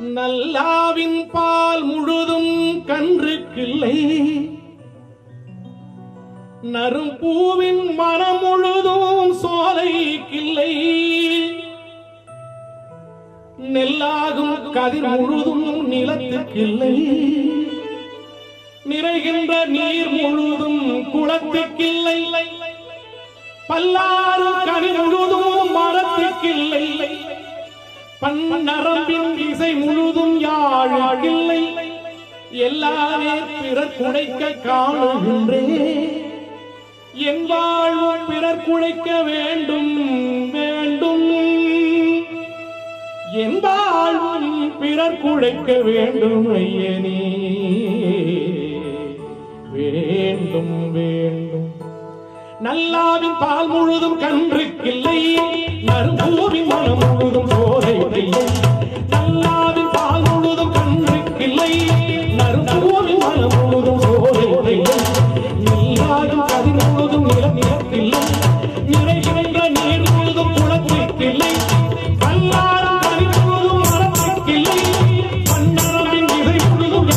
நல்லாவின் பால் முழுதும் கன்றுக்கில்லை. நறும்பூவின் மனம் முழுதும் சோலைக்கில்லை. நெல்லாகும் கதிர் முழுதும் நிலத்துக்கில்லை. நிறைகின்ற நீர் முழுதும் குளத்துக்கில்லை. பல்லாறு கனி முழுதும் பன்னரம்பின் இசை முழுதும் யாழுக்கில்லை. எல்லாமே பிறர் குடைக்க காணுகின்றேன் என் வாழ்வும் பிறர் குழைக்க வேண்டும் வேண்டும். என் வாழ்வும் பிறர் குழைக்க வேண்டும் ஐயனே. வேண்டும் வேண்டும். நல்லாவின் பால் முழுதும் கன்றுக்கில்லை. முழுதும் நிலம் நிலத்தில்லை. நிறைகின்ற நீர் முழுதும் குளத்திற்கில்லை பல்லாரம் கவி முழுதும் மரத்திற்கில்லை பன்னரவின் இதை முழுதும்